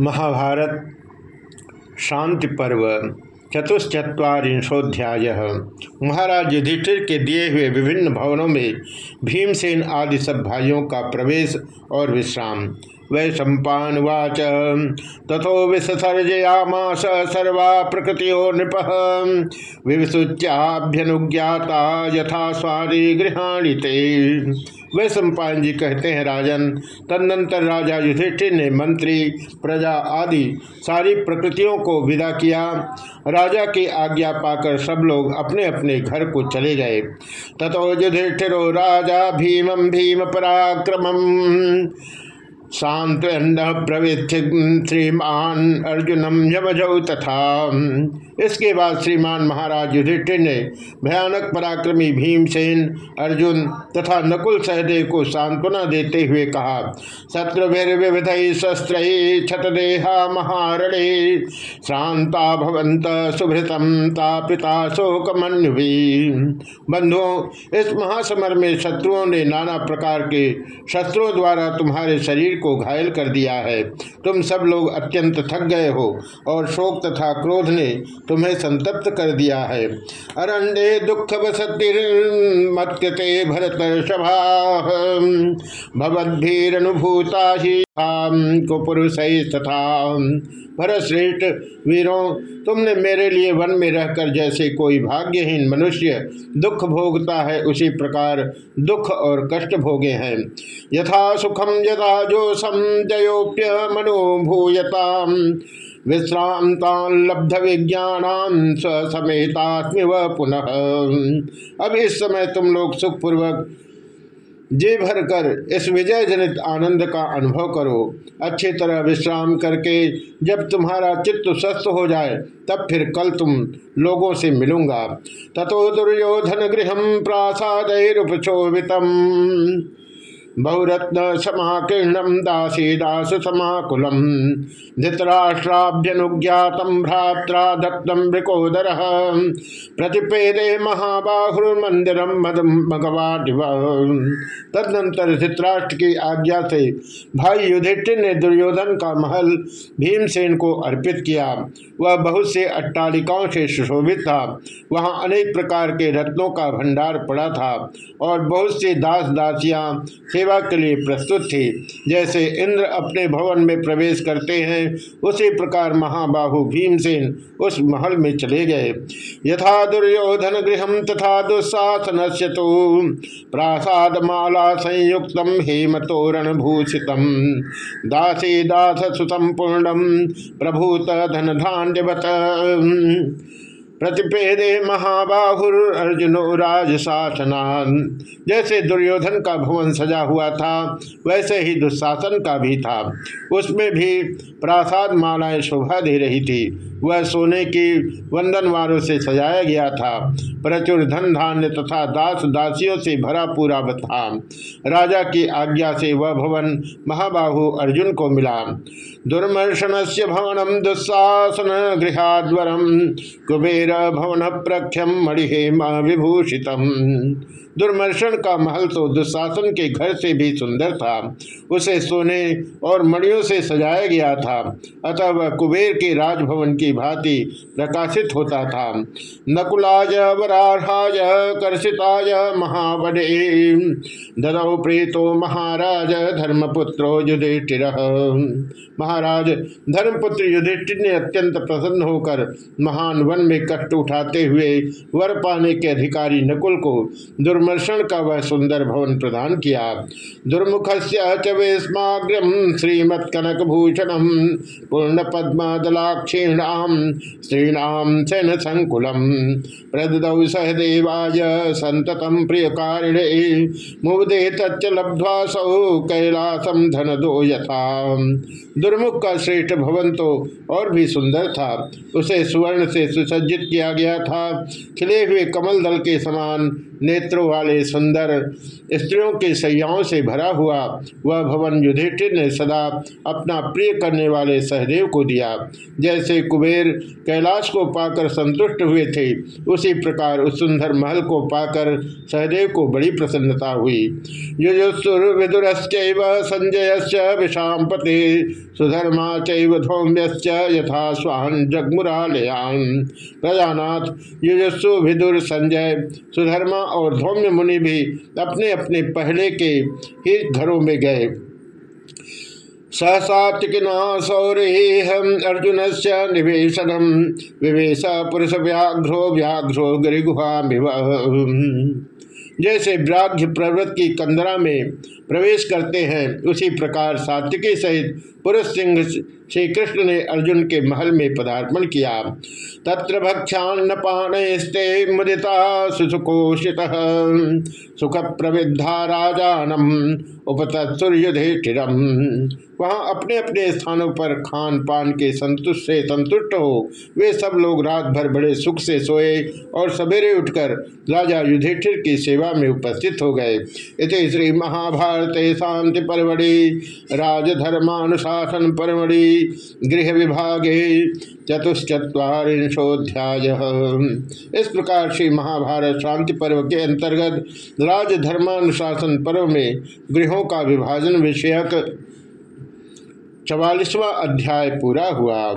महाभारत, शांति पर्व चतुश्चत्वारिंशोध्याय महाराज युधिष्ठिर के दिए हुए विभिन्न भवनों में भीमसेन आदि सब भाइयों का प्रवेश और विश्राम। वै सम्पावाच तथो विसर्जयामास सर्वा प्रकृतियो नृप। विवसुच्याभ्यनुज्ञाता यथा स्वादी गृहाणी वे सम्पान जी कहते हैं, राजन, तदनंतर राजा युधिष्ठिर ने मंत्री, प्रजा आदि सारी प्रकृतियों को विदा किया। राजा की आज्ञा पाकर सब लोग अपने अपने घर को चले गए। तथो युधिष्ठिरो, राजा भीमं भीम पराक्रमम शांत प्रवृत्ति श्रीमान अर्जुनम यमजौ तथा। इसके बाद श्रीमान महाराज युधिष्ठिर ने भयानक पराक्रमी भीमसेन, अर्जुन तथा नकुल सहदेव को सांत्वना देते हुए कहा, शत्रुभिर्विविध शस्त्र छतदेहा महारणे श्रांता भवंत सुभृतम तापिता शोकमन्युभी। बंधुओं इस महासमर में शत्रुओं ने नाना प्रकार के शस्त्रों द्वारा तुम्हारे शरीर को घायल कर दिया है। तुम सब लोग अत्यंत थक गए हो और शोक तथा क्रोध ने तुम्हें संतप्त कर दिया है। अरण्य दुख बसतिर्मत्कृते भरत सभा अनुभूता ही कुपुरुष तथा भरत श्रेष्ठ वीरों, तुमने मेरे लिए वन में रहकर जैसे कोई भाग्यहीन मनुष्य दुख भोगता है, उसी प्रकार दुख और कष्ट भोगे हैं। यथा सुखम यदा जो समयोप्य मनोभूयता विश्रांता लब्ध विज्ञान स्वसमेतात्म पुनः। अब इस समय तुम लोग सुखपूर्वक जी भर कर इस विजय जनित आनंद का अनुभव करो। अच्छी तरह विश्राम करके जब तुम्हारा चित्त स्वस्थ हो जाए, तब फिर कल तुम लोगों से मिलूँगा। तथो दुर्योधन गृह प्रासाद बहुरत्न समाकीर्णम दासी दास समाकुलम धृतराष्ट्राभ्यनुज्ञात भ्रात्रा दत्तम वृकोदर प्रतिपेदे महाबाहुर्मंदिर मगवाडिव तदनंतर धृतराष्ट्र की आज्ञा से भाई युधिष्ठिर ने दुर्योधन का महल भीमसेन को अर्पित किया। वह बहुत से अट्टालिकाओं से सुशोभित था। वहाँ अनेक प्रकार के रत्नों का भंडार पड़ा था और बहुत से दास दासियाँ सेवा के लिए प्रस्तुत थी। जैसे इंद्र अपने भवन में प्रवेश करते हैं, उसी प्रकार महाबाहु भीमसेन उस महल में चले गए। यथा दुर्योधन गृह तथा दुस्साहसन से तो प्रासाद माला संयुक्त हेम तोरण भूषित दासी दास सुसंपूर्णम प्रभूत धन धान्यवत प्रतिपेदे महाबाहुर अर्जुनो राजशासनान। जैसे दुर्योधन का भवन सजा हुआ था, वैसे ही दुशासन का भी था। उसमें भी प्रासाद मालाएँ शोभा दे रही थी। वह सोने की वंदनवारों से सजाया गया था। प्रचुर धन धान्य तथा दास दासियों से भरा पूरा था राजा की आज्ञा से वह भवन महाबाहु अर्जुन को मिला। दुर्मर्शन से भवनम दुस्साहसन गृहाद्वरम कुबेर भवन प्रख्यम मणिहेम विभूषितम। दुर्मर्शन का महल तो दुशासन के घर से भी सुंदर था। उसे सोने और मणियों से सजाया गया था। अतः वह कुबेर के राजभवन की भांति प्रकाशित होता था। नकुलाज वराहाज कर्षिताज महावडे ददौ प्रीतो महाराज, धर्मपुत्रो युधिष्ठिर। महाराज, धर्मपुत्र युधिष्ठिर ने अत्यंत प्रसन्न होकर महान वन में कष्ट उठाते हुए वर पाने के अधिकारी नकुल को दुर्म दुर्मर्शन का वह सुंदर भवन प्रदान किया। दुर्मुख से वेस्माग्रम श्रीमत् कनक भूषणम पूर्ण पद्मदलाक्षीणाम श्रीणाम सेन संकुलम प्रदौ सहदेवाय संततम प्रिय कारिणे मुदे तच्च लब्ध्वा सौ कैलासम धन दो यथा। दुर्मुख का श्रेष्ठ भवन तो और भी सुंदर था। उसे सुवर्ण से सुसज्जित किया गया था। खिले हुए कमल दल के समान नेत्रों वाले सुंदर स्त्रियों के सैयाओं से भरा हुआ, वह भवन युधिष्ठिर ने सदा अपना प्रिय करने वाले सहदेव को दिया। जैसे कुबेर कैलाश को पाकर संतुष्ट हुए थे, उसी प्रकार उस सुंदर महल को पाकर सहदेव को बड़ी प्रसन्नता हुई। युजुस्सुर्विदुरश्च संजय विषाम पते सुधर्मा चौम्यश्च यथा स्वाहन जगमुरालयान। प्रजानाथ, युजस्सु विदुर संजय, सुधर्मा और धौम्य मुनि भी अपने अपने पहले के ही घरों में गए। सहसात्किना सौरम अर्जुन से निवेशनम, विवेश पुरुष व्याघ्रो व्याघ्रो गिरिगुहा जैसे व्याघ्य पर्वत की कंदरा में प्रवेश करते हैं, उसी प्रकार सात्विकी सहित पुरुष सिंह श्री कृष्ण ने अर्जुन के महल में पदार्पण किया। तत्र भक्षान्न पाणस्ते मुदिता सुसुकोषित सुख प्रविद्धा राजानम उपतत्सुर्युधिष्ठिरम। वहाँ अपने अपने स्थानों पर खान पान के संतुष्ट से संतुष्ट हो, वे सब लोग रात भर बड़े सुख से सोए और सवेरे उठकर राजा युधिष्ठिर की सेवा में उपस्थित हो गए। इस श्री महाभारत शांति परवड़ी राजधर्मानुशासन परवड़ी गृह विभागे चतुश्चत्वारिंशोध्याय इस प्रकार श्री महाभारत शांति पर्व के अंतर्गत राजधर्मानुशासन पर्व में गृहों का विभाजन विषयक चवालीसवा अध्याय पूरा हुआ।